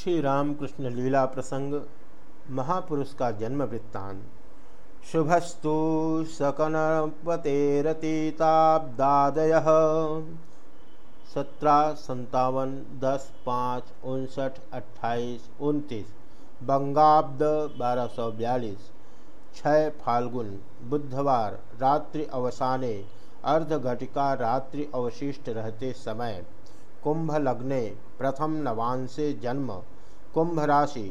श्री रामकृष्ण लीला प्रसंग, महापुरुष का जन्म वृत्तांत शुभस्तु सकनपतेरतीताब्दादय। सत्रह संतावन दस पाँच उनसठ अट्ठाईस उनतीस, बंगाब्द बारह सौ बयालीस। छः फाल्गुन, बुधवार, रात्रि अवसाने, अर्धघटिका रात्रि अवशिष्ट रहते समय। कुंभ लग्ने प्रथम नवांशे जन्म कुंभ राशि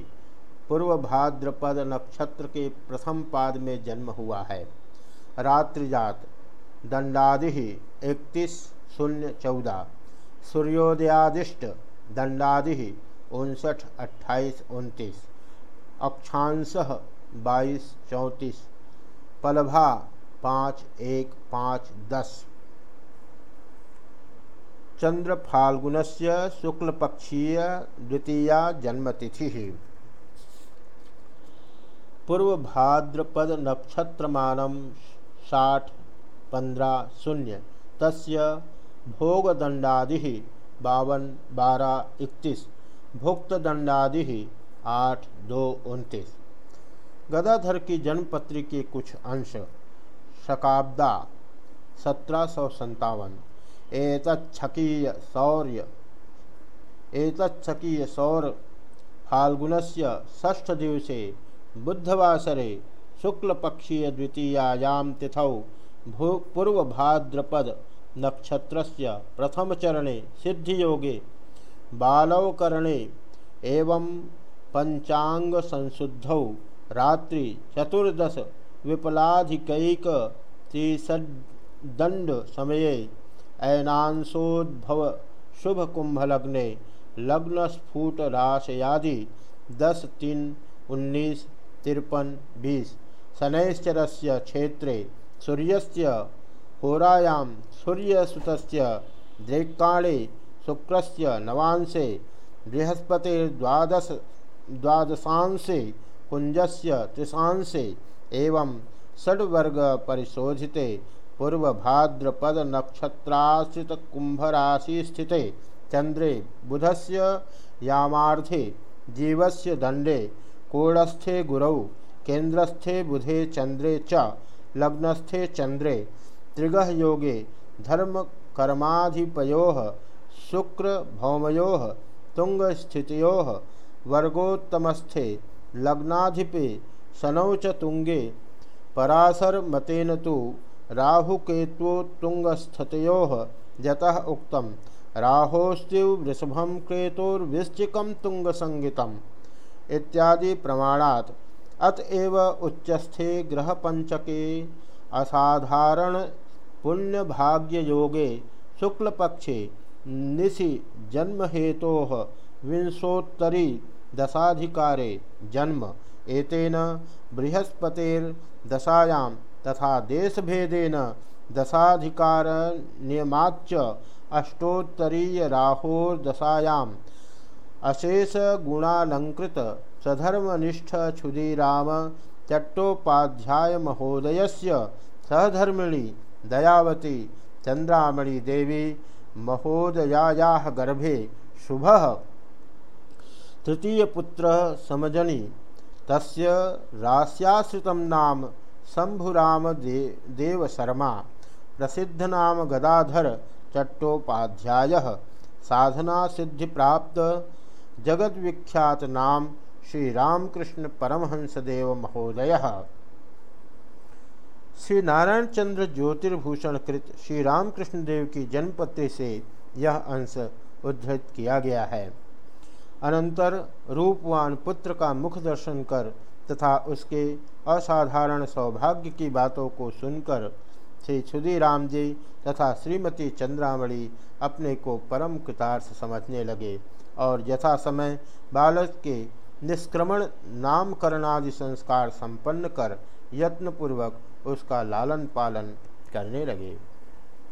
पूर्व भाद्रपद नक्षत्र के प्रथम पाद में जन्म हुआ है। रात्रिजात, दंडादि इकतीस शून्य चौदह, सूर्योदयादिष्ट, दंडादि उनसठ अट्ठाईस उनतीस, अक्षांश बाईस चौंतीस, पलभा पाँच एक पाँच दस। चंद्र फाल्गुन से शुक्लपक्षीय द्वितीया जन्मतिथि। पूर्व भाद्रपद नक्षत्रमान साठ पंद्रह शून्य। तस्य भोगदंडादि बावन बारह इकतीस। भुक्तदंडादि आठ, दो, उनतीस। गदाधर की जन्मपत्री के कुछ अंश, शकाब्दा, सत्रह सौ संतावन एतक्षकीय शौर्य एतक्षकीय सौर फाल्गुन से षष्ठ दिवसे बुधवासरे शुक्लपक्षीय द्वितीयायां तिथौ भू, पूर्वभाद्रपद प्रथम चरणे सिद्धियोगे बालवकरणे एवं पंचांग संशुद्धौ रात्रि चतुर्दश विपलाधिकैक त्रिसदंड समये ऐनांशोद्भव शुभ कुंभ लग्ने लग्न स्फुट राशयादि दस तीन उन्नीस तिरपन बीस। शनैश्चर से क्षेत्रे सूर्यस्य होरायां सूर्यसुत द्रेक्काणे शुक्रस्य नवांशे, बृहस्पतिर्द्वादश द्वादशांशे कुंजस्य त्रिशांशे एवं षड्वर्ग परिशोधिते पूर्वभाद्रपद नक्षत्राश्रित कुंभराशि स्थिते चंद्रे बुधस्य यामार्थे, जीवस्य दंडे कोणस्थे गुरौ, केन्द्रस्थे बुधे चंद्रे च, लग्नस्थे चंद्रे त्रिगह योगे धर्म कर्माधिपयो शुक्र भौमयो तुंगस्थितो वर्गोत्तमस्थे लग्नाधिपे शनौ च तुंगे पराशर मतेन तो राहुकेतुतुंगस्थतो यतः उक्तम राहोस्त्यु वृषभम क्रेतोर्वृश्चिकम तुंगसंगितम इत्यादि प्रमाणात। अतएव उच्चस्थे ग्रह पंचके असाधारण पुण्य भाग्य योगे शुक्ल पक्षे निशि जन्म हेतो विंशोत्तरी दशाधिकारे जन्म। एतेन बृहस्पतिर्दशायां तथा देशभेदेन दशाधिकार नियमाच्च अष्टोत्तरीय राहोर्दशायाम् अशेष गुणालंकृत सधर्मनिष्ठ क्षुदीराम चट्टोपाध्याय महोदयस्य सहधर्मिणी दयावती चंद्रामणि देवी महोदयाया गर्भे शुभ। तृतीय पुत्र समजनी तस्य राश्याश्रित नाम शंभुराम दे, देव शर्मा प्रसिद्ध नाम गदाधर चट्टोपाध्याय साधना सिद्धि प्राप्त जगद विख्यात नाम श्री रामकृष्ण परमहंसदेव महोदय। श्री नारायण चंद्र ज्योतिर्भूषण कृत श्री रामकृष्ण देव की जन्मपत्री से यह अंश उद्धृत किया गया है। अनंतर रूपवान पुत्र का मुख दर्शन कर तथा उसके असाधारण सौभाग्य की बातों को सुनकर श्री क्षुदीराम जी तथा श्रीमती चंद्रामणि अपने को परम कृतार्थ समझने लगे और यथा समय बालक के निष्क्रमण, नामकरणादि संस्कार संपन्न कर यत्नपूर्वक उसका लालन पालन करने लगे।